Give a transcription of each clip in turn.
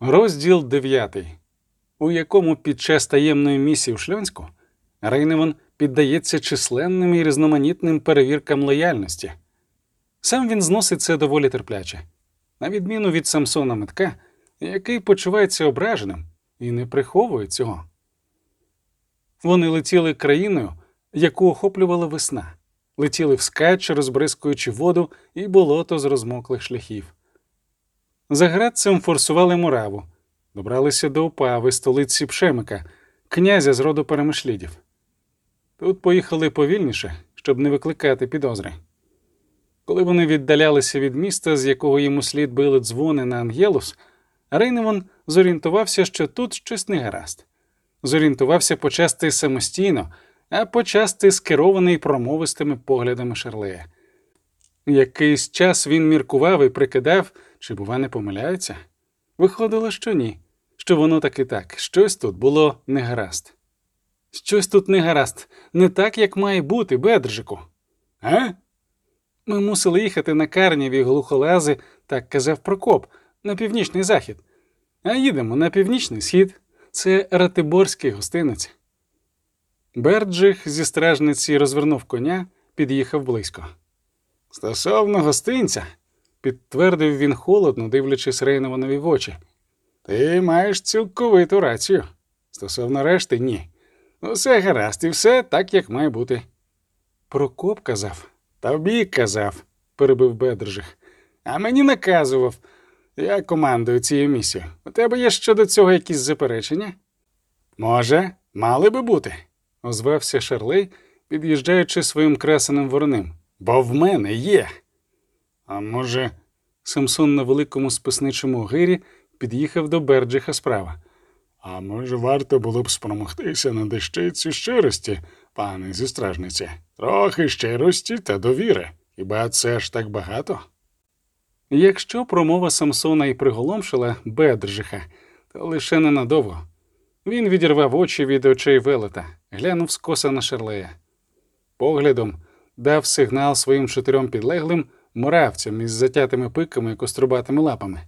Розділ 9, у якому під час таємної місії в Шльонську Рейневан піддається численним і різноманітним перевіркам лояльності. Сам він зносить це доволі терпляче, на відміну від Самсона Метка, який почувається ображеним і не приховує цього. Вони летіли країною, яку охоплювала весна, летіли вскач, розбризкуючи воду і болото з розмоклих шляхів. За градцем форсували Мураву, добралися до Опави, столиці Пшемика, князя з роду перемишлідів. Тут поїхали повільніше, щоб не викликати підозри. Коли вони віддалялися від міста, з якого йому слід били дзвони на Ангелус, Рейневан зорієнтувався, що тут щось не гаразд. Зорієнтувався почасти самостійно, а почасти скерований промовистими поглядами Шарлея. Якийсь час він міркував і прикидав, чи, бува, не помиляється. Виходило, що ні, що воно так і так, щось тут було не гаразд. Щось тут не гаразд, не так, як має бути, Бедржику. А? Ми мусили їхати на Карніві глухолази, так казав Прокоп, на північний захід. А їдемо на північний схід. Це Ратиборський гостинець. Берджих зі стражниці розвернув коня, під'їхав близько. Стосовно гостинця, підтвердив він холодно, дивлячись Рейнованові в очі. Ти маєш цілковиту рацію. Стосовно решти, ні. Усе гаразд, і все так, як має бути. Прокоп казав, тобі казав, перебив Бедржих. А мені наказував. Я командую цією місією. У тебе є щодо цього якісь заперечення? Може, мали би бути, озвався Шарлей, під'їжджаючи своїм красеним вороним. Бо в мене є. А може, Самсон на великому списничому гирі під'їхав до Берджиха справа. А може, варто було б спромогтися на дещиці щирості, пане зі стражниці. Трохи щирості та довіри. Хіба це ж так багато? Якщо промова Самсона і приголомшила Бедржиха, то лише ненадовго. Він відірвав очі від очей велета, глянув скоса на Шерлея. Поглядом дав сигнал своїм чотирьом підлеглим муравцям із затятими пиками і кострубатими лапами.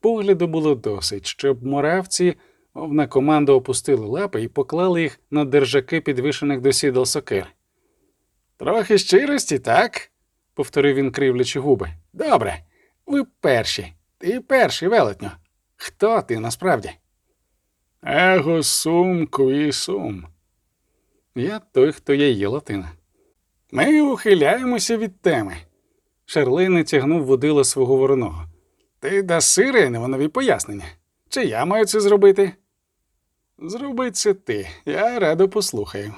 Погляду було досить, щоб муравці, мов на команду опустили лапи і поклали їх на держаки підвішених до сідал сокир. Трохи щирості, так? повторив він, кривлячи губи. Добре, ви перші. Ти перший велетньо. Хто ти насправді? Его сум кві сум. Я той, хто є її латина. Ми ухиляємося від теми. Шарлей не тягнув водила свого вороного. Ти даси Рейневанові пояснення. Чи я маю це зробити? Зроби це ти, я радо послухаю.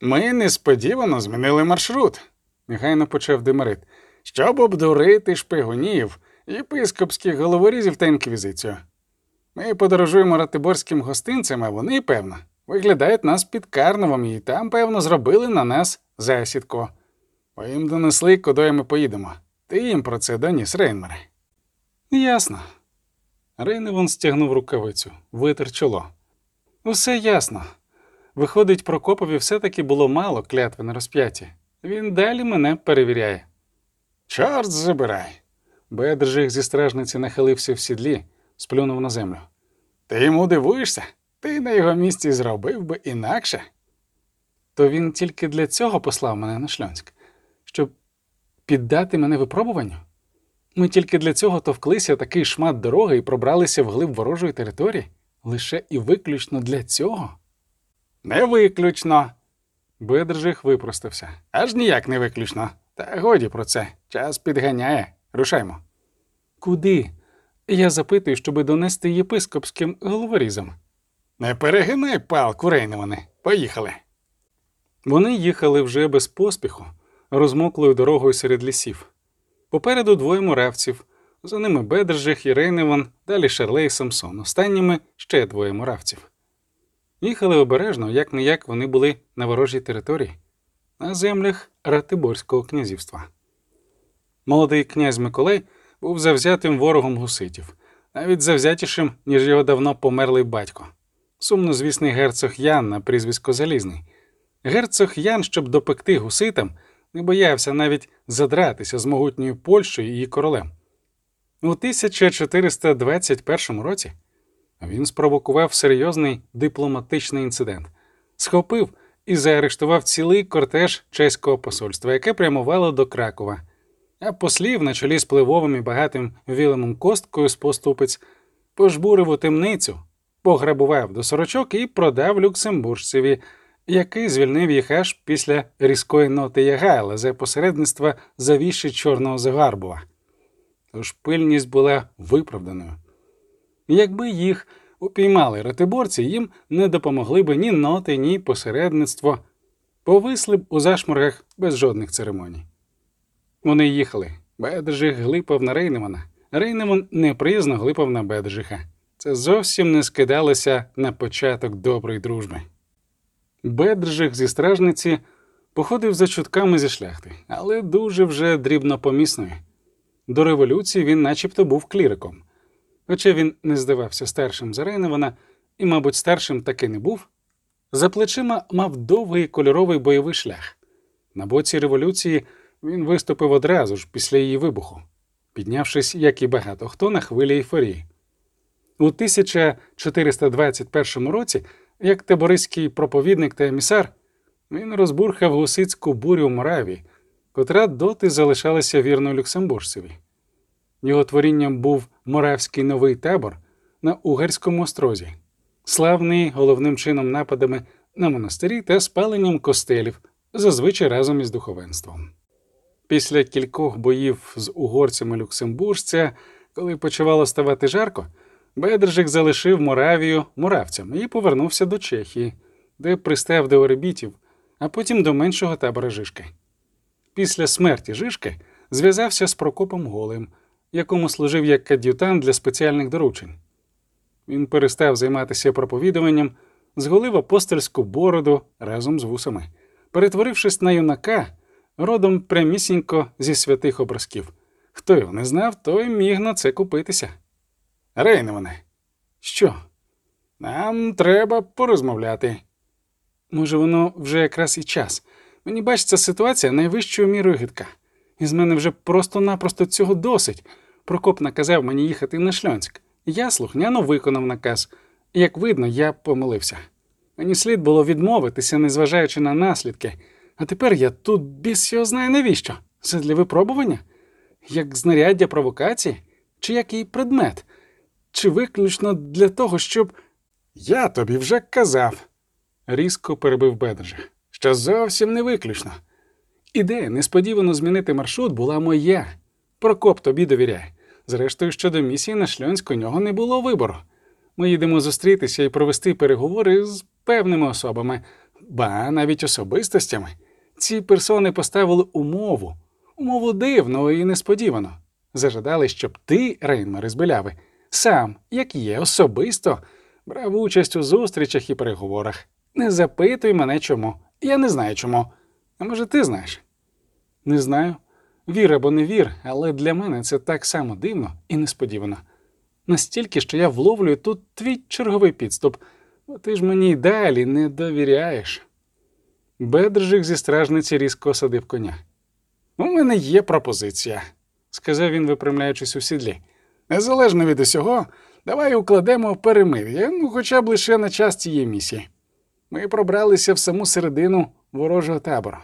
Ми несподівано змінили маршрут, негайно почав Демарит, щоб обдурити шпигунів, єпископських головорізів та інквізицію. Ми подорожуємо ратиборським гостинцем, а вони, певно, виглядають нас під Карновом і там, певно, зробили на нас засідку. Бо їм донесли, куди ми поїдемо. Ти їм про це доніс, Рейнмере. Ясно. Рейневон стягнув рукавицю, витер чоло. Усе ясно. Виходить, Прокопові все-таки було мало клятви на розп'яті. Він далі мене перевіряє. Чорт забирай. Бедржих зі стражниці нахилився в сідлі, сплюнув на землю. Ти йому дивуєшся? Ти на його місці зробив би інакше. То він тільки для цього послав мене на Шльонськ, щоб піддати мене випробуванню. Ми тільки для цього товклися такий шмат дороги і пробралися вглиб ворожої території, лише і виключно для цього. Не виключно. Бедржих випростався. Аж ніяк не виключно. Та годі про це. Час підганяє. Рушаймо. Куди? Я запитую, щоби донести єпископським головорізам. Не перегинай палку, Рейневане. Поїхали. Вони їхали вже без поспіху, розмоклою дорогою серед лісів. Попереду двоє муравців, за ними Бедржих і Рейневан, далі Шерлей і Самсон, останніми ще двоє муравців. Їхали обережно, як не як вони були на ворожій території, на землях Ратиборського князівства. Молодий князь Миколай був завзятим ворогом гуситів, навіть завзятішим, ніж його давно померлий батько. Сумнозвісний герцог Ян на прізвисько Залізний. Герцог Ян, щоб допекти гуситам, не боявся навіть задратися з могутньою Польщею і її королем. У 1421 році він спровокував серйозний дипломатичний інцидент, схопив і заарештував цілий кортеж чеського посольства, яке прямувало до Кракова. А послів на чолі з пливовим і багатим Вілемом Косткою з поступець пожбурив у темницю, пограбував до сорочок і продав люксембуржцеві, який звільнив їх аж після різкої ноти Ягайла за посередництва завіші чорного загарбува. Тож пильність була виправданою. Якби їх упіймали ратиборці, їм не допомогли б ні ноти, ні посередництво, повисли б у зашморгах без жодних церемоній. Вони їхали. Бедржих глипав на Рейнемана. Рейнеман неприязно глипав на Бедржиха. Це зовсім не скидалося на початок доброї дружби. Бедржих зі стражниці походив за чутками зі шляхти, але дуже вже дрібнопомісною. До революції він начебто був кліриком. Хоча він не здавався старшим за Рейневана і, мабуть, старшим таки не був, за плечима мав довгий кольоровий бойовий шлях. На боці революції він виступив одразу ж після її вибуху, піднявшись, як і багато хто, на хвилі ейфорії. У 1421 році, як табориський проповідник та емісар, він розбурхав гусицьку бурю в Моравії, котра доти залишалася вірною Люксембуржцеві. Його творінням був Моравський новий табор на Угерському острозі, славний головним чином нападами на монастирі та спаленням костелів, зазвичай разом із духовенством. Після кількох боїв з угорцями люксембуржця, коли почувало ставати жарко, Бедржик залишив Моравію муравцям і повернувся до Чехії, де пристав до оребітів, а потім до меншого табора Жишки. Після смерті Жишки зв'язався з Прокопом Голим, якому служив як ад'ютант для спеціальних доручень. Він перестав займатися проповідуванням, зголив апостольську бороду разом з вусами, перетворившись на юнака, родом прямісінько зі святих образків. Хто його не знав, той міг на це купитися. Рейневане, що? Нам треба порозмовляти. Може, воно вже якраз і час. Мені бачиться ситуація найвищою мірою гидка. І з мене вже просто-напросто цього досить. Прокоп наказав мені їхати на Шльонськ. Я слухняно виконав наказ. Як видно, я помилився. Мені слід було відмовитися, незважаючи на наслідки. А тепер я тут біс його знає навіщо? Це для випробування? Як знаряддя провокації? Чи який предмет? Чи виключно для того, щоб. Я тобі вже казав, різко перебив Бедржа, що зовсім не виключно. Ідея несподівано змінити маршрут була моя. Прокоп тобі довіряє. Зрештою, щодо місії на Шльонськ нього не було вибору. Ми їдемо зустрітися і провести переговори з певними особами, ба навіть особистостями. Ці персони поставили умову, умову дивну і несподівано. Зажадали, щоб ти, Рейнмер із Беляви, сам, як є, особисто брав участь у зустрічах і переговорах. Не запитуй мене чому. Я не знаю чому. А може, ти знаєш? Не знаю. Вір або не вір, але для мене це так само дивно і несподівано. Настільки, що я вловлюю тут твій черговий підступ, бо ти ж мені й далі не довіряєш. Бедржик зі стражниці різко осадив коня. У мене є пропозиція, сказав він, випрямляючись у сідлі. Незалежно від усього, давай укладемо перемир'я, ну хоча б лише на час цієї місії. Ми пробралися в саму середину ворожого табору.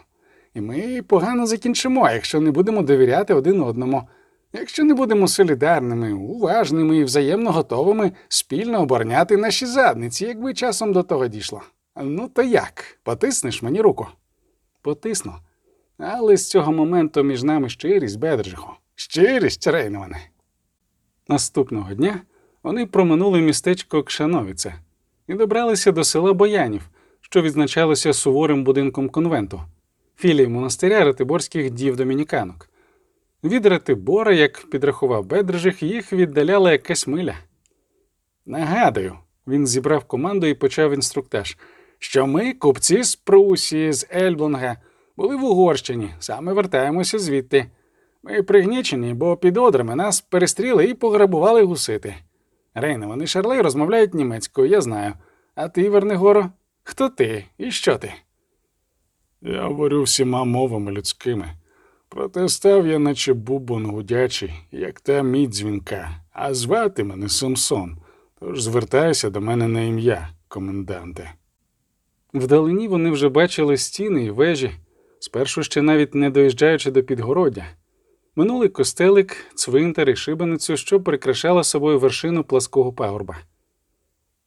І ми погано закінчимо, якщо не будемо довіряти один одному, якщо не будемо солідарними, уважними і взаємно готовими спільно обороняти наші задниці, якби часом до того дійшло. Ну, то як? Потиснеш мені руку? Потисну. Але з цього моменту між нами щирість, Бедржиху. Щирість, Рейноване. Наступного дня вони проминули містечко Кшановіце і добралися до села Боянів, що відзначалося суворим будинком конвенту, філії монастиря ратиборських дів домініканок. Від Ратибора, як підрахував Бедржих, їх віддаляла якась миля. Нагадую, він зібрав команду і почав інструктаж, що ми, купці з Прусії, з Ельблонга, були в Угорщині, саме вертаємося звідти. Ми пригнічені, бо під одрами нас перестріли і пограбували гусити. Рейне, вони шарлей розмовляють німецькою, я знаю. А ти, Вернигоро, хто ти і що ти? Я говорю всіма мовами людськими, Проте став я, наче бубон гудячий, як та мідь дзвінка, а звати мене Самсон. Тож звертайся до мене на ім'я, коменданте. Вдалині вони вже бачили стіни і вежі, спершу ще навіть не доїжджаючи до підгородя. Минулий костелик, цвинтар і шибеницю, що прикрашала собою вершину плаского пагорба.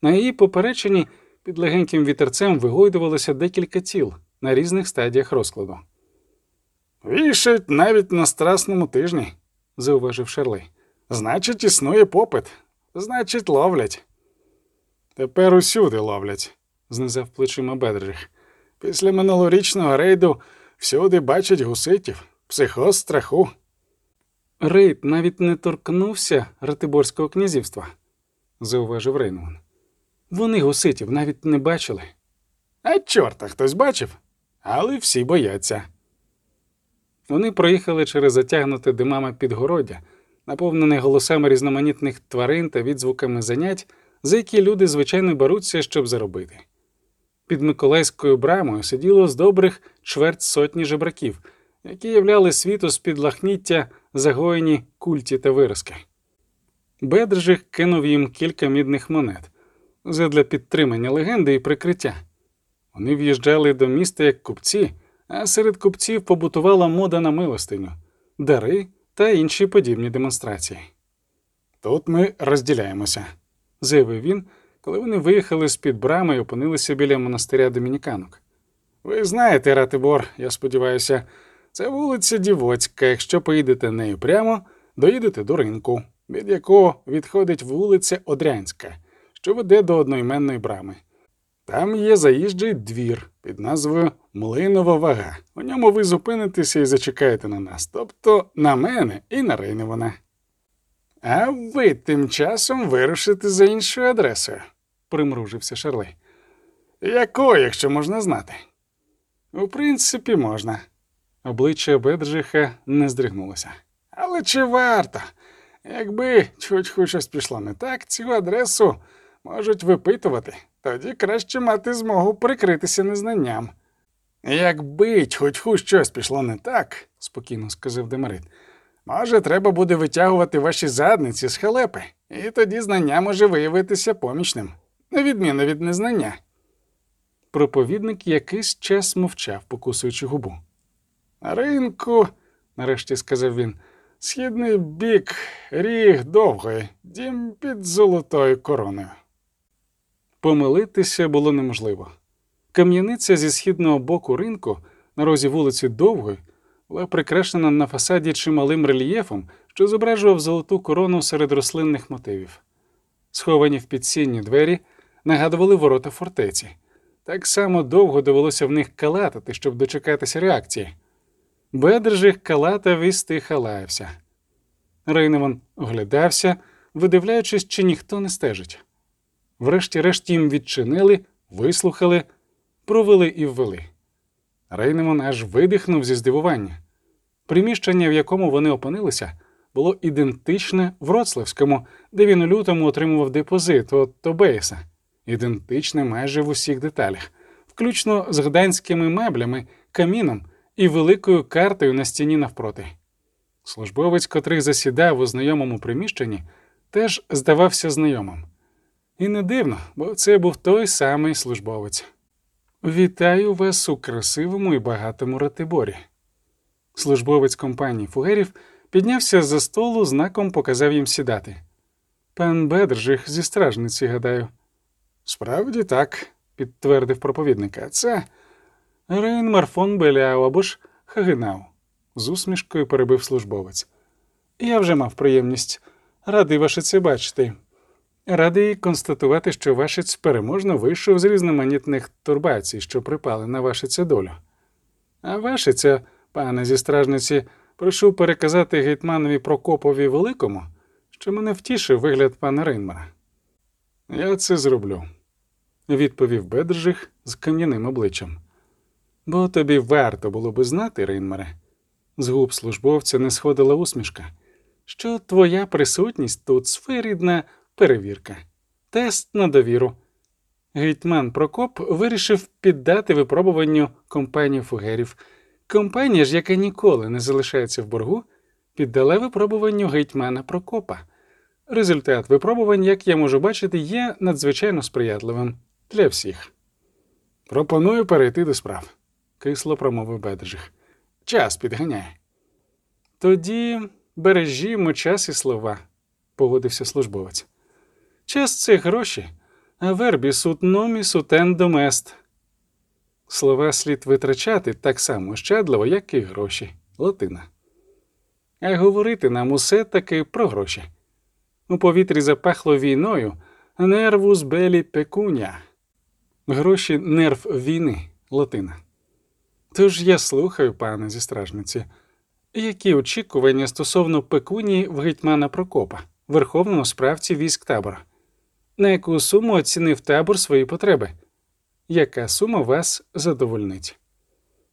На її поперечині під легеньким вітерцем вигойдувалося декілька тіл на різних стадіях розкладу. Вішають навіть на страсному тижні, зауважив Шерли. Значить, існує попит, значить, ловлять. Тепер усюди ловлять, знизав плечима Бедрих. Після минулорічного рейду всюди бачать гуситів, психоз страху. Рейд навіть не торкнувся Ратиборського князівства, зауважив Рейнман. Вони гуситів навіть не бачили. А чорта хтось бачив, але всі бояться. Вони проїхали через затягнуте димами підгороддя, наповнене голосами різноманітних тварин та відзвуками занять, за які люди звичайно беруться, щоб заробити. Під Миколаївською брамою сиділо з добрих чверть сотні жебраків, які являли світу з-під лахніття загоєні культі та виразки. Бедржих кинув їм кілька мідних монет задля підтримання легенди і прикриття. Вони в'їжджали до міста як купці, а серед купців побутувала мода на милостиню, дари та інші подібні демонстрації. Тут ми розділяємося, заявив він, коли вони виїхали з під брами і опинилися біля монастиря домініканок. Ви знаєте, Ратибор, я сподіваюся, це вулиця Дівоцька. Якщо поїдете нею прямо, доїдете до ринку, від якого відходить вулиця Одрянська, що веде до одноіменної брами. Там є заїжджий двір під назвою Млинова вага. У ньому ви зупинитеся і зачекаєте на нас, тобто на мене і на Рейневана. А ви тим часом вирушите за іншою адресою, примружився Шарли. Якою, якщо можна знати? У принципі, можна. Обличчя Бедржиха не здригнулося. Але чи варто? Якби чуть хоч щось пішло не так, цю адресу можуть випитувати, тоді краще мати змогу прикритися незнанням. Якби хоч хоч щось пішло не так, спокійно сказав Демерит, може, треба буде витягувати ваші задниці з халепи, і тоді знання може виявитися помічним, на відміну від незнання. Проповідник якийсь час мовчав, покусуючи губу. Ринку, нарешті сказав він, східний бік, ріг довгий, дім під золотою короною. Помилитися було неможливо. Кам'яниця зі східного боку ринку на розі вулиці Довгої була прикрашена на фасаді чималим рельєфом, що зображував золоту корону серед рослинних мотивів. Сховані в підсінні двері нагадували ворота фортеці. Так само довго довелося в них калатати, щоб дочекатися реакції. Бедржих калатав і стиха лаявся. Рейневан оглядався, видивляючись, чи ніхто не стежить. Врешті-решт їм відчинили, вислухали, провели і ввели. Рейнемон аж видихнув зі здивування. Приміщення, в якому вони опинилися, було ідентичне Вроцлавському, де він у лютому отримував депозит от Тобейса, ідентичне майже в усіх деталях, включно з гданськими меблями, каміном і великою картою на стіні навпроти. Службовець, котрий засідав у знайомому приміщенні, теж здавався знайомим. І не дивно, бо це був той самий службовець. Вітаю вас у красивому і багатому Ратиборі. Службовець компанії Фугерів піднявся за столу, знаком показав їм сідати. Пан Бедржих зі стражниці, гадаю. Справді так, підтвердив проповідник. А Це Рейн Марфон Беляу або ж Хагенау, з усмішкою перебив службовець. Я вже мав приємність. Радий ваше це бачити. Радий констатувати, що Вашиць переможно вийшов з різноманітних турбацій, що припали на Вашиця долю. А Вашиця, пане зі стражниці, прошу переказати гетьманові Прокопові Великому, що мене втішив вигляд пана Рейнмара. Я це зроблю, відповів Бедржих з кам'яним обличчям. Бо тобі варто було би знати, Рейнмаре, з губ службовця не сходила усмішка, що твоя присутність тут своєрідна перевірка, тест на довіру. Гетьман Прокоп вирішив піддати випробуванню компанію фугерів, Компанія ж, яка ніколи не залишається в боргу, піддала випробуванню гетьмана Прокопа. Результат випробувань, як я можу бачити, є надзвичайно сприятливим для всіх. Пропоную перейти до справ. Кисло промовив Бедржих. Час підганяє. Тоді бережімо час і слова, погодився службовець. Час це гроші, а вербі сут номі сутендом. Слова слід витрачати так само щадливо, як і гроші. Латина. А говорити нам усе таки про гроші. У повітрі запахло війною, нервус белі пекуня. Гроші нерв війни, латина. Тож я слухаю, пане зі стражниці, які очікування стосовно пекунії в гетьмана Прокопа, верховному справці військ табора? На яку суму оцінив табор свої потреби? Яка сума вас задовольнить?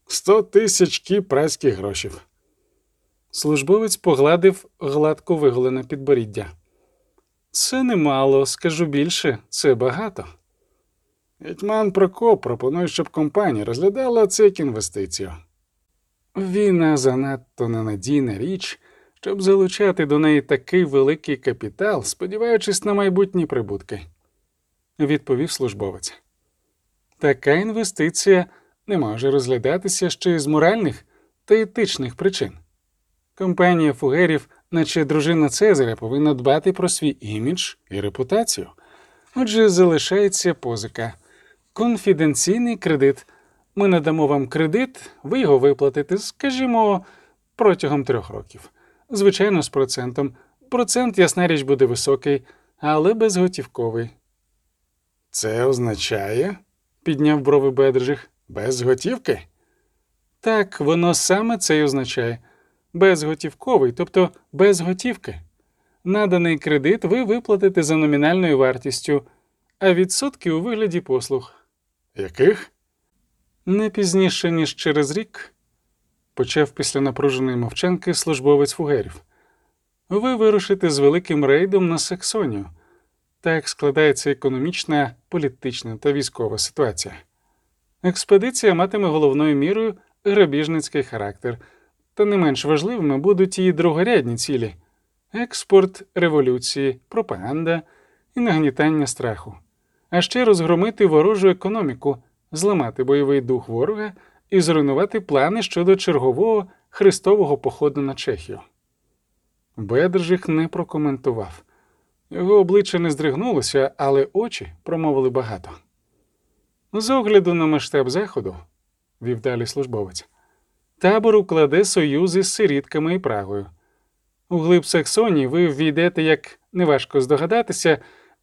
Сто тисяч кіп працьких грошів. Службовець погладив гладко виголене підборіддя. Це немало, скажу більше, це багато. Гетьман Прокоп пропонує, щоб компанія розглядала це як інвестицію. Війна занадто ненадійна річ, щоб залучати до неї такий великий капітал, сподіваючись на майбутні прибутки, відповів службовець. Така інвестиція не може розглядатися ще з моральних та етичних причин. Компанія фугерів, наче дружина Цезаря, повинна дбати про свій імідж і репутацію. Отже, залишається позика. Конфіденційний кредит. Ми надамо вам кредит, ви його виплатите, скажімо, протягом трьох років. Звичайно, з процентом. Процент, ясна річ, буде високий, але безготівковий. Це означає Підняв брови Бедржих. без готівки? Так, воно саме це й означає. Безготівковий, тобто без готівки. Наданий кредит ви виплатите за номінальною вартістю, а відсотки у вигляді послуг. Яких? Не пізніше, ніж через рік, почав після напруженої мовчанки службовець фугерів. Ви вирушите з великим рейдом на Саксонію. Так складається економічна, політична та військова ситуація. Експедиція матиме головною мірою грабіжницький характер, та не менш важливими будуть її другорядні цілі експорт революції, пропаганда і нагнітання страху, а ще розгромити ворожу економіку, зламати бойовий дух ворога і зруйнувати плани щодо чергового хрестового походу на Чехію. Бедржих не прокоментував. Його обличчя не здригнулося, але очі промовили багато. З огляду на масштаб заходу, вів далі службовець, табор укладе союзи з сирітками і Прагою. У глиб Саксонії ви ввійдете, як неважко здогадатися,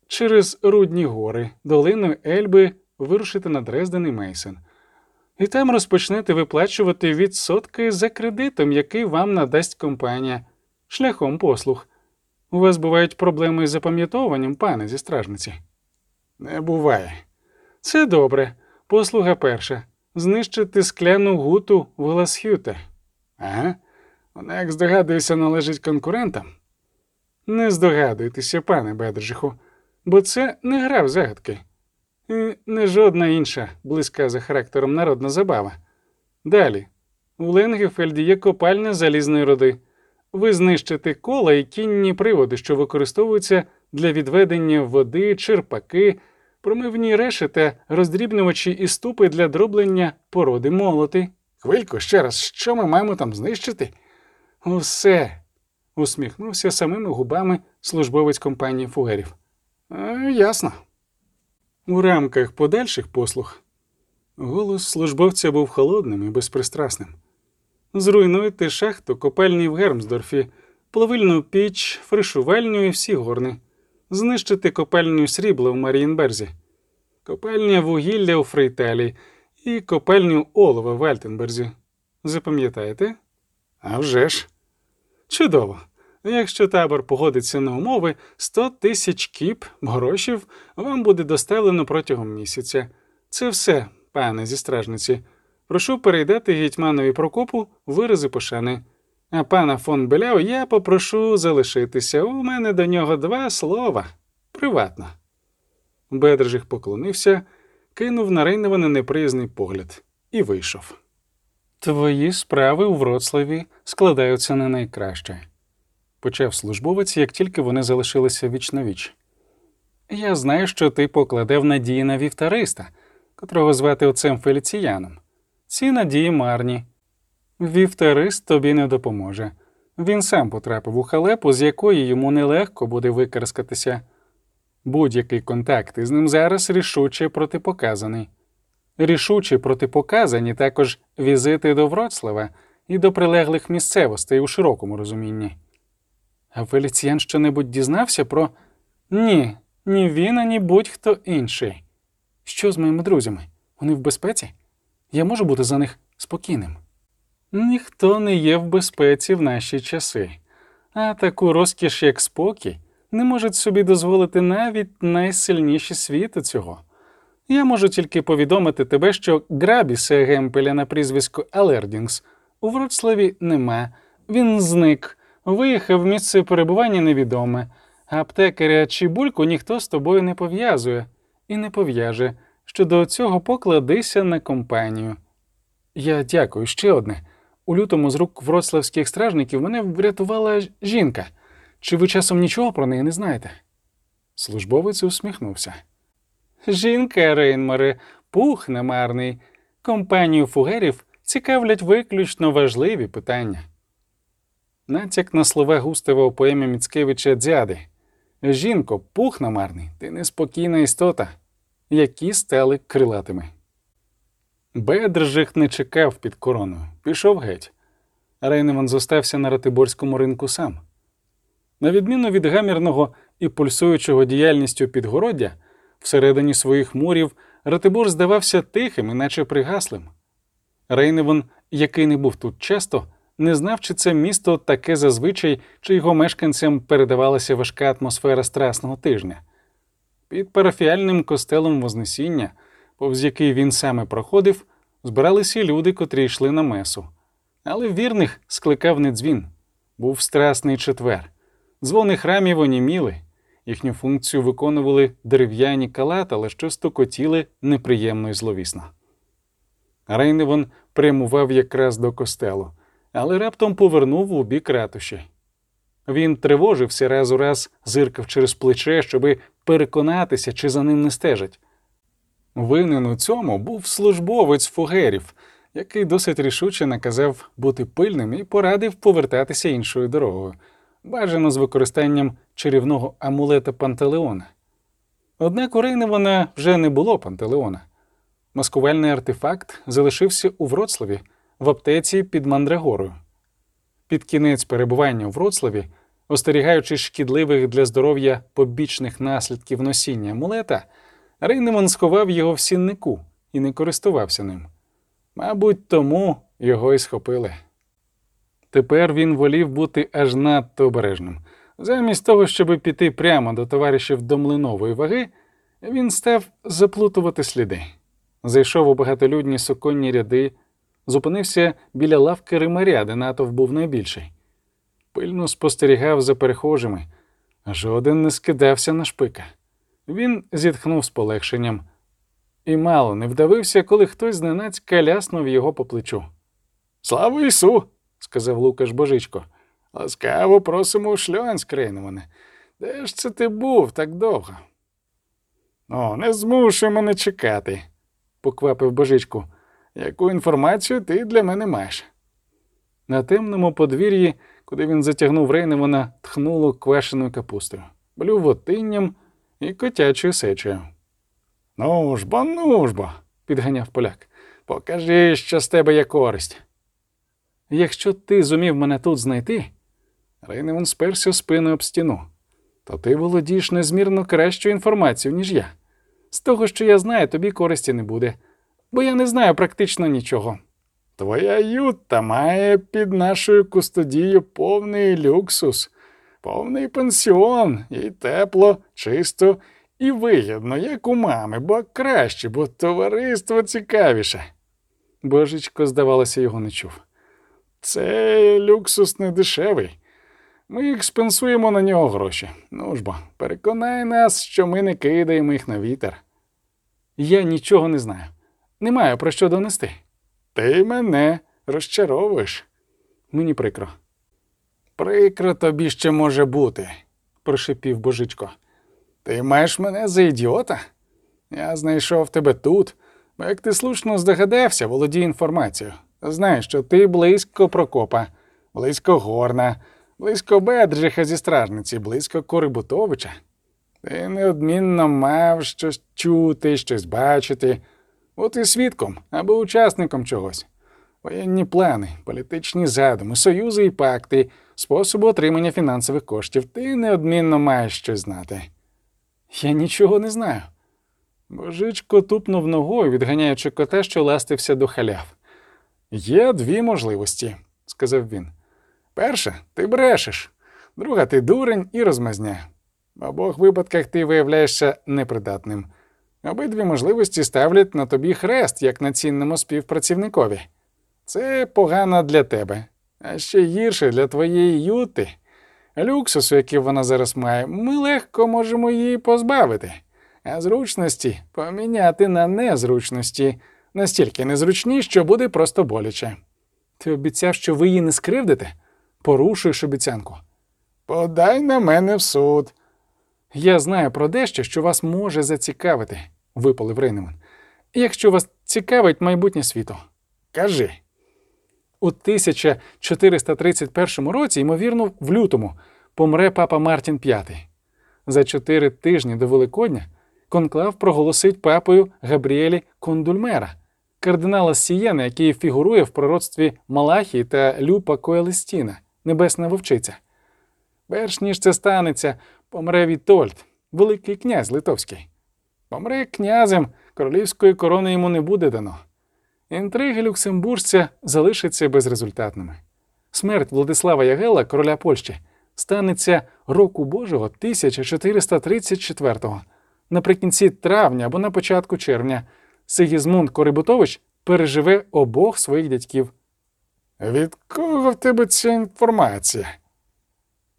через Рудні гори, долину Ельби вирушите на Дрезден і Мейсен. І там розпочнете виплачувати відсотки за кредитом, який вам надасть компанія, шляхом послуг. У вас бувають проблеми з запам'ятовуванням, пане зі стражниці. Не буває. Це добре. Послуга перша. Знищити скляну гуту в Гласхюте. Ага. Вона, як здогадуюся, належить конкурентам. Не здогадуйтеся, пане Бедржиху, бо це не гра в загадки. І не жодна інша близька за характером народна забава. Далі. У Ленгефельді є копальня залізної руди. Ви знищите кола і кінні приводи, що використовуються для відведення води, черпаки, промивні решета, роздрібнювачі і ступи для дроблення породи молоти. Хвильку, ще раз, що ми маємо там знищити? Усе. усміхнувся самими губами службовець компанії фугерів. Е, ясно. У рамках подальших послуг голос службовця був холодним і безпристрасним. Зруйнуйте шахту копальні в Гермсдорфі, плавильну піч, фришувальню і всі горни. Знищити копальню срібла в Марієнберзі, копальня вугілля у Фрейталі і копальню олова в Альтенберзі. Запам'ятаєте? А вже ж. Чудово. Якщо табор погодиться на умови, 100 тисяч кіп грошів вам буде доставлено протягом місяця. Це все, пане зі стражниці. Прошу перейдати гетьманові Прокопу вирази пошани. А пана фон Беляу я попрошу залишитися. У мене до нього два слова. Приватно. Бедржих поклонився, кинув на Рейневана неприязний погляд і вийшов. Твої справи у Вроцлаві складаються не найкраще, почав службовець, як тільки вони залишилися віч на віч. Я знаю, що ти покладав надії на вівтариста, котрого звати отцем Феліціяном. Ці надії марні. Вівтарист тобі не допоможе. Він сам потрапив у халепу, з якої йому нелегко буде викарскатися. Будь-який контакт із ним зараз рішуче протипоказаний. Рішуче протипоказані також візити до Вроцлава і до прилеглих місцевостей у широкому розумінні. А Феліціян щонебудь дізнався про ні, ні він, ані будь-хто інший. Що з моїми друзями? Вони в безпеці? Я можу бути за них спокійним. Ніхто не є в безпеці в наші часи, а таку розкіш, як спокій, не можуть собі дозволити навіть найсильніші світу цього. Я можу тільки повідомити тебе, що Грабіса Гемпеля на прізвисько Алердінгс у Вроцлаві нема. Він зник, виїхав місце перебування невідоме, аптекаря чи бульку ніхто з тобою не пов'язує і не пов'яже. Щодо цього покладися на компанію. Я дякую ще одне. У лютому з рук вроцлавських стражників мене врятувала жінка. Чи ви часом нічого про неї не знаєте? Службовець усміхнувся. Жінка, Рейнмаре, пух немарний. Компанію фугерів цікавлять виключно важливі питання. Натяк на слова Густава у поемі Міцкевича Дзяди. Жінко, пух намарний, ти неспокійна істота, які стали крилатими. Бедржих не чекав під короною, пішов геть. Рейневан зостався на Ратиборському ринку сам. На відміну від гамірного і пульсуючого діяльністю підгороддя, всередині своїх мурів Ратибор здавався тихим і наче пригаслим. Рейневан, який не був тут часто, не знав, чи це місто таке зазвичай, чи його мешканцям передавалася важка атмосфера страсного тижня. Під парафіальним костелом Вознесіння, повз який він саме проходив, збиралися люди, котрі йшли на месу. Але вірних скликав не дзвін. Був страсний четвер. Дзвони храмів оніміли, їхню функцію виконували дерев'яні калатали, що стукотіли неприємно і зловісно. Рейневан прямував якраз до костелу, але раптом повернув у бік ратуші. Він тривожився раз у раз, зиркав через плече, щоби переконатися, чи за ним не стежать. Винен у цьому був службовець фугерів, який досить рішуче наказав бути пильним і порадив повертатися іншою дорогою, бажано з використанням чарівного амулета Пантелеона. Однак у Рейневана вже не було Пантелеона. Маскувальний артефакт залишився у Вроцлаві в аптеці під Мандрагорою. Під кінець перебування у Вроцлаві, остерігаючись шкідливих для здоров'я побічних наслідків носіння амулета, Рейнеман сховав його в сіннику і не користувався ним. Мабуть, тому його і схопили. Тепер він волів бути аж надто обережним. Замість того, щоб піти прямо до товаришів до млинової ваги, він став заплутувати сліди. Зайшов у багатолюдні суконні ряди, зупинився біля лавки римаря, де натовп був найбільший. Пильно спостерігав за перехожими, жоден не скидався на шпика. Він зітхнув з полегшенням і мало не вдавився, коли хтось зненацька ляснув його по плечу. Слава Ісу! сказав Лукаш Божичко. Ласкаво просимо у шльонськ, Рейнемане. Де ж це ти був так довго? О, не змушуй мене чекати, поквапив Божичку. Яку інформацію ти для мене маєш? На темному подвір'ї, куди він затягнув Рейневана, тхнуло квашеною капустою, блювотинням і котячою сечею. Ну ж бо, ну ж бо, підганяв поляк. Покажи, що з тебе є користь. Якщо ти зумів мене тут знайти, Рейневан сперся спиною об стіну, то ти володієш незмірно кращою інформацією, ніж я. З того, що я знаю, тобі користі не буде, бо я не знаю практично нічого. Твоя юта має під нашою кустодією повний люксус, повний пансіон, і тепло, чисто і вигідно, як у мами, бо краще, бо товариство цікавіше. Божечко, здавалося, його не чув. Це люксус не дешевий. Ми експенсуємо на нього гроші. Ну ж бо, переконай нас, що ми не кидаємо їх на вітер. Я нічого не знаю. Не маю про що донести. Ти мене розчаровуєш. Мені прикро. Прикро тобі ще може бути. прошипів божичко. Ти маєш мене за ідіота? Я знайшов тебе тут, бо як ти слушно здогадався, володію інформацією. Знаєш, що ти близько Прокопа, близько Горна, близько Бедржиха зі стражниці, близько Корибутовича. Ти неодмінно мав щось чути, щось бачити, бути свідком або учасником чогось. Воєнні плани, політичні задуми, союзи і пакти, способи отримання фінансових коштів. Ти неодмінно маєш щось знати. Я нічого не знаю. Божичко тупнув ногою, відганяючи кота, що ластився до халяв. Є дві можливості, сказав він. Перша, ти брешеш. Друга, ти дурень і розмазня. В обох випадках ти виявляєшся непридатним. Обидві можливості ставлять на тобі хрест, як на цінному співпрацівникові. Це погано для тебе, а ще гірше для твоєї юти. Люксусу, який вона зараз має, ми легко можемо її позбавити, а зручності поміняти на незручності, настільки незручні, що буде просто боляче. Ти обіцяв, що ви її не скривдите? Порушуєш обіцянку. Подай на мене в суд. Я знаю про дещо, що вас може зацікавити, випалив Рейнеман. Якщо вас цікавить майбутнє світу. Кажи. У 1431 році, ймовірно, в лютому, помре папа Мартін V. За чотири тижні до Великодня конклав проголосить папою Габріелі Кондульмера, кардинала Сієни, який фігурує в пророцтві Малахії та Люпа Коелестіна, небесна вовчиця. Перш ніж це станеться, помре Вітольд, Великий князь Литовський. Помре князем, королівської корони йому не буде дано. Інтриги люксембуржця залишаться безрезультатними. Смерть Владислава Ягела, короля Польщі, станеться року Божого 1434-го. Наприкінці травня або на початку червня Сигізмунд Корибутович переживе обох своїх дядьків. Від кого в тебе ця інформація?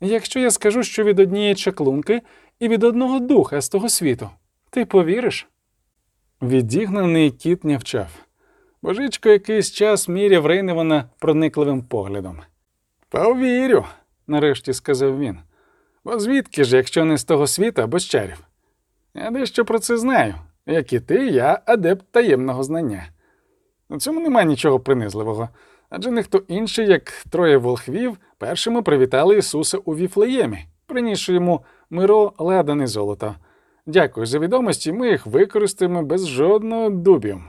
Якщо я скажу, що від однієї чаклунки і від одного духа з того світу, ти повіриш? Відігнаний кіт нявчав. Божичко якийсь час міряв Рейневана проникливим поглядом. Повірю, Нарешті сказав він. бо звідки ж, якщо не з того світа, без чарів? Я дещо про це знаю. Як і ти, я адепт таємного знання. У цьому нема нічого принизливого, адже ніхто інший, як троє волхвів, першими привітали Ісуса у Віфлеємі, принісши йому миро, ладан золото. Дякую за відомості, ми їх використаємо без жодного дубів.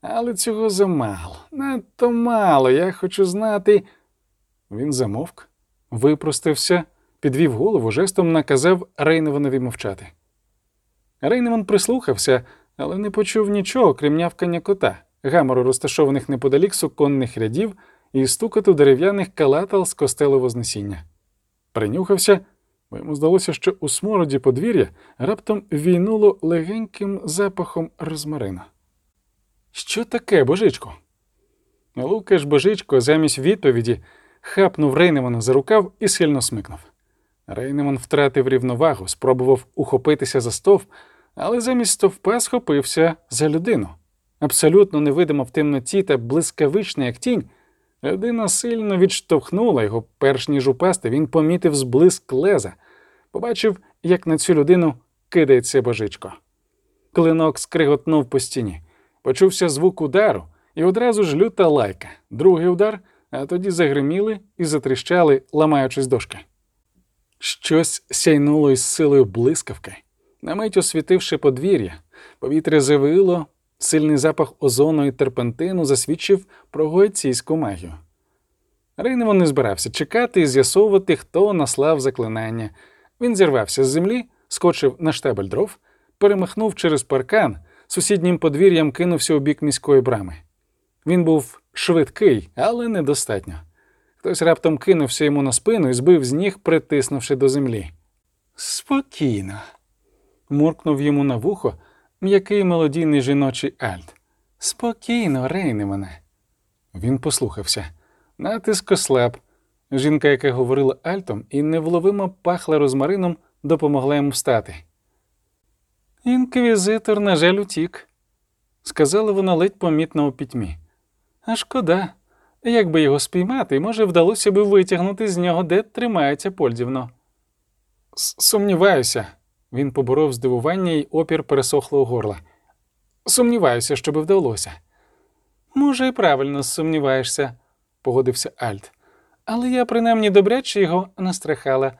Але цього замало, надто мало. Я хочу знати. Він замовк, випростився, підвів голову, жестом наказав Рейневанові мовчати. Рейневан прислухався, але не почув нічого, крім нявкання кота, гамору розташованих неподалік суконних рядів і стукоту дерев'яних калатал з костелу Вознесіння. Принюхався, бо йому здалося, що у смороді подвір'я раптом війнуло легеньким запахом розмарину. Що таке, божичко? Лукаш Божичко замість відповіді хапнув Рейнемана за рукав і сильно смикнув. Рейнеман втратив рівновагу, спробував ухопитися за стовп, але замість стовпа схопився за людину. Абсолютно невидима в темноті та блискавична, як тінь, людина сильно відштовхнула його, перш ніж упасти, він помітив зблиск леза, побачив, як на цю людину кидається божичко. Клинок скриготнув по стіні. Почувся звук удару, і одразу ж люта лайка. Другий удар, а тоді загриміли і затріщали, ламаючись дошки. Щось сяйнуло із силою блискавки, на мить освітивши подвір'я, повітря завило, сильний запах озону і терпентину засвідчив про гойційську магію. Рейневан не збирався чекати і з'ясовувати, хто наслав заклинання. Він зірвався з землі, скочив на штабель дров, перемахнув через паркан, сусіднім подвір'ям кинувся у бік міської брами. Він був швидкий, але недостатньо. Хтось раптом кинувся йому на спину і збив з ніг, притиснувши до землі. Спокійно. муркнув йому на вухо м'який мелодійний жіночий альт. Спокійно, рейни мене. Він послухався. Натиск ослаб. Жінка, яка говорила альтом і невловимо пахла розмарином, допомогла йому встати. Інквізитор, на жаль, утік, сказала вона ледь помітно у пітьмі. А шкода. Якби його спіймати, може, вдалося би витягнути з нього, де тримається Польдівно. Сумніваюся. Він поборов здивування і опір пересохлого горла. Сумніваюся, що би вдалося. Може, і правильно сумніваєшся, погодився Альт. Але я принаймні добряче його настрахала.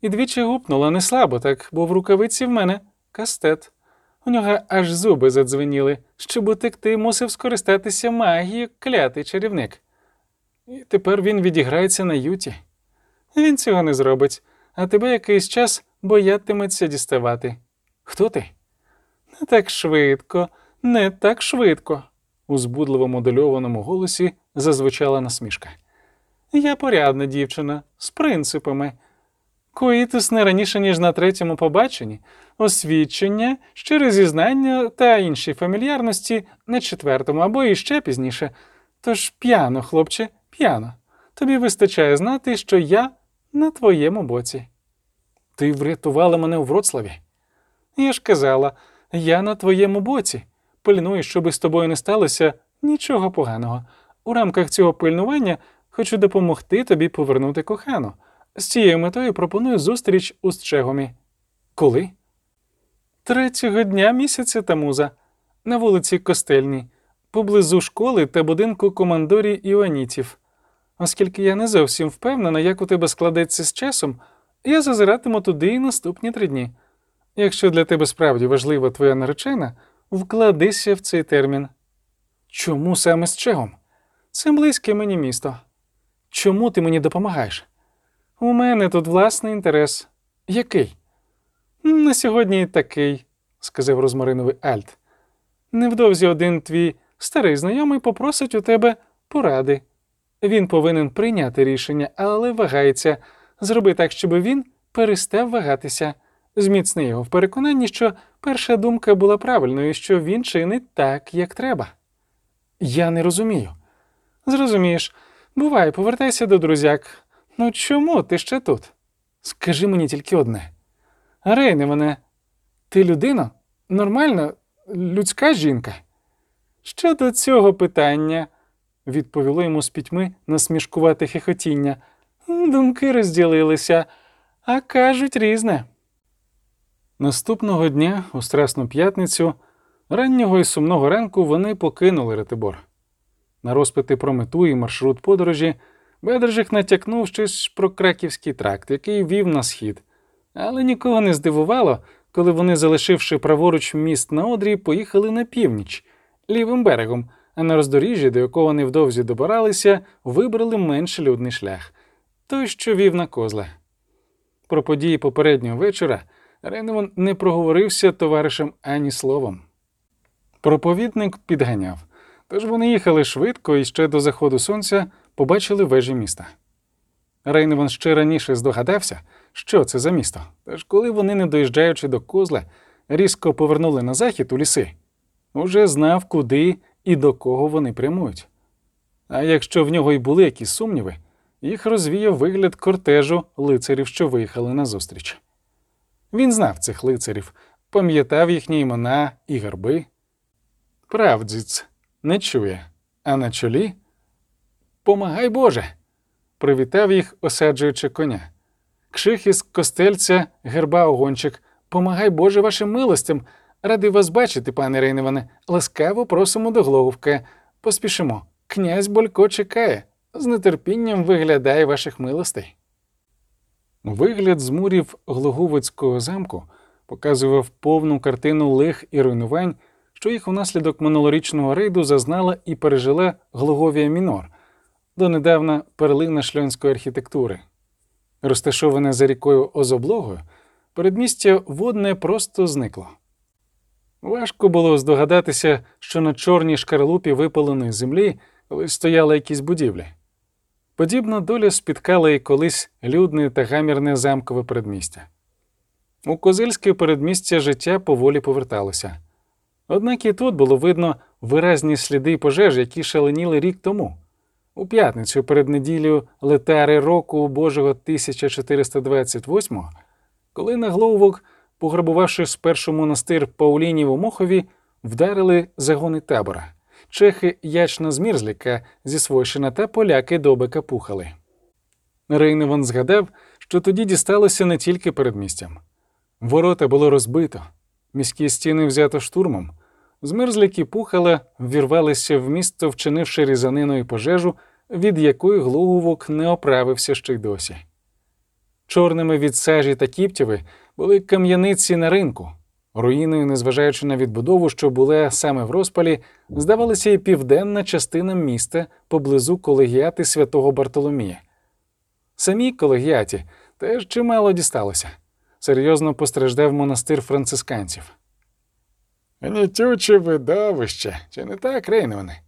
І двічі гупнула не слабо, так, бо в рукавиці в мене кастет. У нього аж зуби задзвеніли, щоб утекти, мусив скористатися магією клятий чарівник. І тепер він відіграється на Ютті. Він цього не зробить, а тебе якийсь час боятиметься діставати. Хто ти? Не так швидко, не так швидко. У збудливо модульованому голосі зазвучала насмішка. Я порядна дівчина з принципами. Коїтус не раніше, ніж на третьому побаченні, освідчення, щире зізнання та інші фамільярності на четвертому або іще пізніше. Тож п'яно, хлопче, п'яно. Тобі вистачає знати, що я на твоєму боці. Ти врятувала мене у Вроцлаві. Я ж казала, я на твоєму боці. Пильную, щоби з тобою не сталося нічого поганого. У рамках цього пильнування хочу допомогти тобі повернути кохану. З цією метою пропоную зустріч у Счегомі. Коли? Третього дня місяця Тамуза на вулиці Костельній, поблизу школи та будинку командорі Іонітів. Оскільки я не зовсім впевнена, як у тебе складеться з часом, я зазиратиму туди і наступні три дні. Якщо для тебе справді важлива твоя наречена, вкладися в цей термін. Чому саме з Чегом? Це близьке мені місто. Чому ти мені допомагаєш? У мене тут власний інтерес. Який? На сьогодні такий, сказав розмариновий Альт. Невдовзі один твій старий знайомий попросить у тебе поради. Він повинен прийняти рішення, але вагається. Зроби так, щоб він перестав вагатися. Зміцни його в переконанні, що перша думка була правильною, що він чинить так, як треба. Я не розумію. Зрозумієш, бувай, повертайся до друзяк. Ну чому ти ще тут? Скажи мені тільки одне. Рейне мене, ти людина? Нормальна, людська жінка? Щодо цього питання, відповіло йому з пітьми насмішкувате хихотіння. Думки розділилися, а кажуть різне. Наступного дня, у Страсну п'ятницю, раннього і сумного ранку вони покинули Ретибор. На розпити про мету і маршрут подорожі Бедржик натякнув щось про краківський тракт, який вів на схід, але нікого не здивувало, коли вони, залишивши праворуч міст на одрі, поїхали на північ, лівим берегом, а на роздоріжжі, до якого невдовзі добиралися, вибрали менш людний шлях той, що вів на козле. Про події попереднього вечора Рейневан не проговорився товаришем ані словом. Проповідник підганяв, тож вони їхали швидко і ще до заходу сонця побачили вежі міста. Рейневан ще раніше здогадався, що це за місто. Тож, коли вони, не доїжджаючи до козла, різко повернули на захід у ліси, уже знав, куди і до кого вони прямують. А якщо в нього й були якісь сумніви, їх розвіяв вигляд кортежу лицарів, що виїхали назустріч. Він знав цих лицарів, пам'ятав їхні імена і гарби. Правдіць не чує, а на чолі Помагай Боже. привітав їх, осаджуючи коня. Кших із костельця, герба огончик, помагай Боже вашим милостям. Радий вас бачити, пане Рейневане. Ласкаво просимо до Глоговка. Поспішимо. Князь Болько чекає, з нетерпінням виглядає ваших милостей. Вигляд з мурів Глоговицького замку показував повну картину лих і руйнувань, що їх унаслідок минулорічного рейду зазнала і пережила Глоговія Мінор, донедавна перлина шльонської архітектури. Розташоване за рікою Озоблогою, передмістя водне просто зникло. Важко було здогадатися, що на чорній шкарлупі випаленої землі стояли якісь будівлі. Подібна доля спіткала і колись людне та гамірне замкове передмістя. У Козельське передмістя життя поволі поверталося. Однак і тут було видно виразні сліди пожеж, які шаленіли рік тому. У п'ятницю перед неділею летари року Божого 1428-го, коли на Глоувок, пограбувавши спершу монастир Паулінів у Мохові, вдарили загони табора, чехи ячно змірзліка зі Свойшина та поляки добика пухали. Рейневан згадав, що тоді дісталося не тільки передмістям. Ворота було розбито, міські стіни взято штурмом. Змерзліки пухала ввірвалися в місто, вчинивши різанину і пожежу, від якої глуговок не оправився ще й досі. Чорними від сажі та кіптєви були кам'яниці на ринку. Руїною, незважаючи на відбудову, що була саме в розпалі, здавалася і південна частина міста поблизу колегіати святого Бартоломія. Самій колегіаті теж чимало дісталося. Серйозно постраждав монастир францисканців. Гнітюче видовище, чи не так, Рейневане?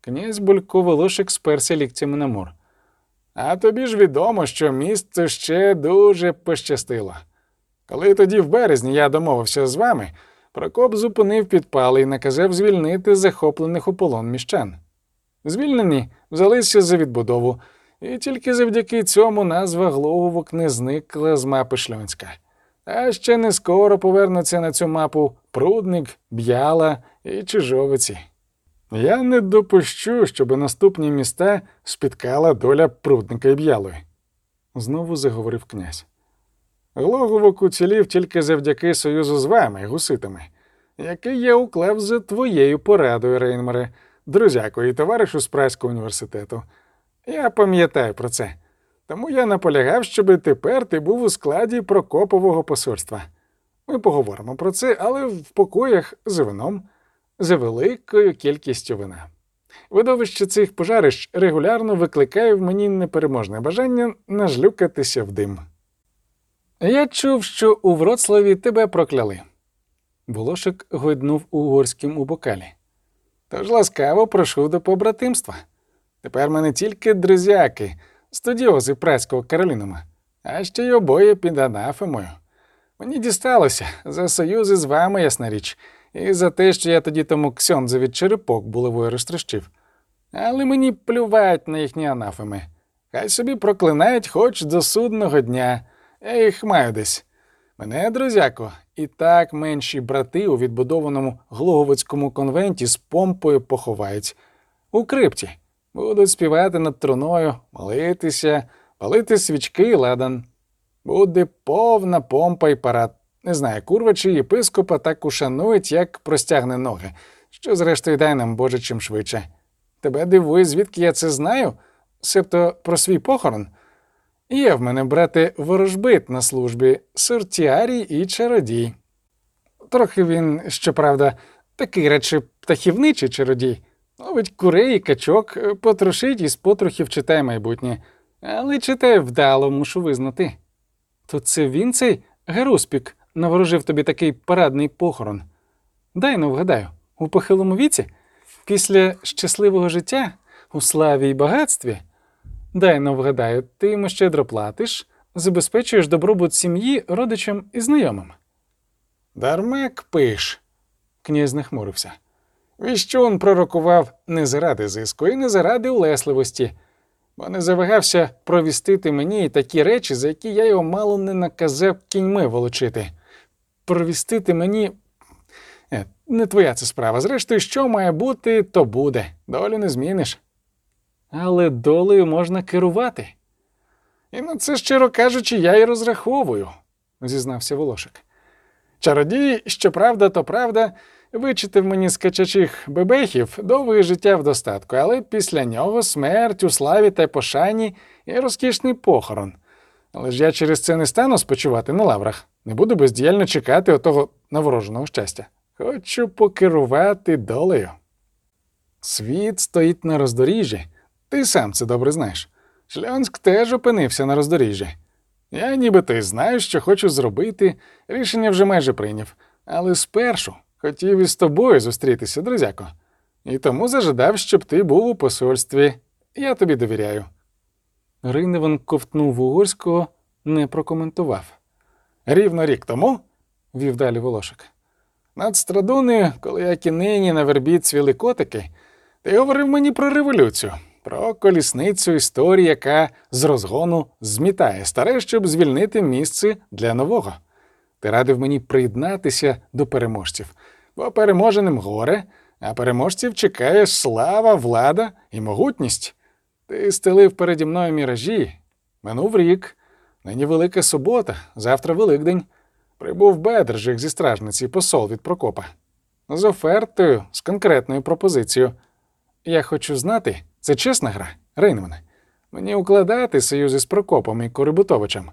Князь Болько Волошик сперся ліктями на мур. А тобі ж відомо, що місто ще дуже пощастило. Коли тоді в березні я домовився з вами, Прокоп зупинив підпали і наказав звільнити захоплених у полон міщан. Звільнені взялися за відбудову, і тільки завдяки цьому назва Глоговок не зникла з мапи Шльонська. А ще не скоро повернуться на цю мапу Прудник, Б'яла і Чижовиці. Я не допущу, щоб наступні міста спіткала доля Прудника і Б'ялої. Знову заговорив князь. Глоговок уцілів тільки завдяки союзу з вами, гуситами, який я уклав за твоєю порадою, Рейнмере, друзяко і товаришу з Празького університету. Я пам'ятаю про це. Тому я наполягав, щоб тепер ти був у складі Прокопового посольства. Ми поговоримо про це, але в покоях з вином, за великою кількістю вина. Видовище цих пожарищ регулярно викликає в мені непереможне бажання нажлюкатися в дим. Я чув, що у Вроцлаві тебе прокляли. Волошик гойднув угорським у бокалі. Тож ласкаво прошу до побратимства. Тепер ми не тільки друзяки, студіози працького Каролінума, а ще й обоє під анафемою. Мені дісталося за союзи з вами, ясна річ, і за те, що я тоді тому ксьондзові черепок булавою розтрощив. Але мені плювать на їхні анафеми. Хай собі проклинають хоч до судного дня. Я їх маю десь. Мене, друзяко, і так менші брати у відбудованому Глоговицькому конвенті з помпою поховають. У крипті. Будуть співати над труною, молитися, палити свічки ладан. Буде повна помпа і парад. Не знаю, курва чи єпископа так ушанують, як простягне ноги, що, зрештою, дай нам Боже чим швидше. Тебе дивує, звідки я це знаю, себто про свій похорон. Є в мене, брате, ворожбит на службі, сортіарій і чародій. Трохи він, щоправда, такий речі птахівничий чародій. Ловить курей і качок, е, потрошить і з потрохів читає майбутнє, але читає вдало, мушу визнати. То це він цей Гаруспік наворожив тобі такий парадний похорон. Дай ну вгадаю, у похилому віці, після щасливого життя, у славі й багатстві. Дай ну вгадаю, ти йому щедро платиш, забезпечуєш добробут сім'ї, родичам і знайомим. Дарма кпиш. Князь нахмурився. Віщун пророкував не заради зиску і не заради улесливості, бо не завагався провістити мені такі речі, за які я його мало не наказав кіньми волочити. Провістити мені. Е, Не твоя це справа. Зрештою, що має бути, то буде. Долю не зміниш. Але долею можна керувати, І на це, щиро кажучи, я й розраховую, зізнався Волошик. Чародій, щоправда, то правда, вичитив мені з качачих бебехів довге життя в достатку, але після нього смерть у славі та пошані і розкішний похорон. Але ж я через це не стану спочивати на лаврах, не буду бездіяльно чекати отого навороженого щастя. Хочу покерувати долею. Світ стоїть на роздоріжжі, ти сам це добре знаєш. Шльонськ теж опинився на роздоріжжі. Я нібито й знаю, що хочу зробити, рішення вже майже прийняв, але спершу хотів із тобою зустрітися, друзяко, і тому зажадав, щоб ти був у посольстві. Я тобі довіряю. Риневан ковтнув угорського, не прокоментував. Рівно рік тому, Вів далі Волошик. над страдунею, коли як і нині на вербі цвіли котики, ти говорив мені про революцію, про колісницю історії, яка з розгону змітає старе, щоб звільнити місце для нового. Ти радив мені приєднатися до переможців, бо переможеним горе, А переможців чекає слава, влада і могутність. Ти стелив переді мною міражі. Минув рік. Нині Велика субота, завтра Великдень. Прибув Бедржик зі стражниці посол від Прокопа. З офертою, з конкретною пропозицією. Я хочу знати, це чесна гра, Рейнмане. Мені укладати союзи з Прокопом і Корибутовичем.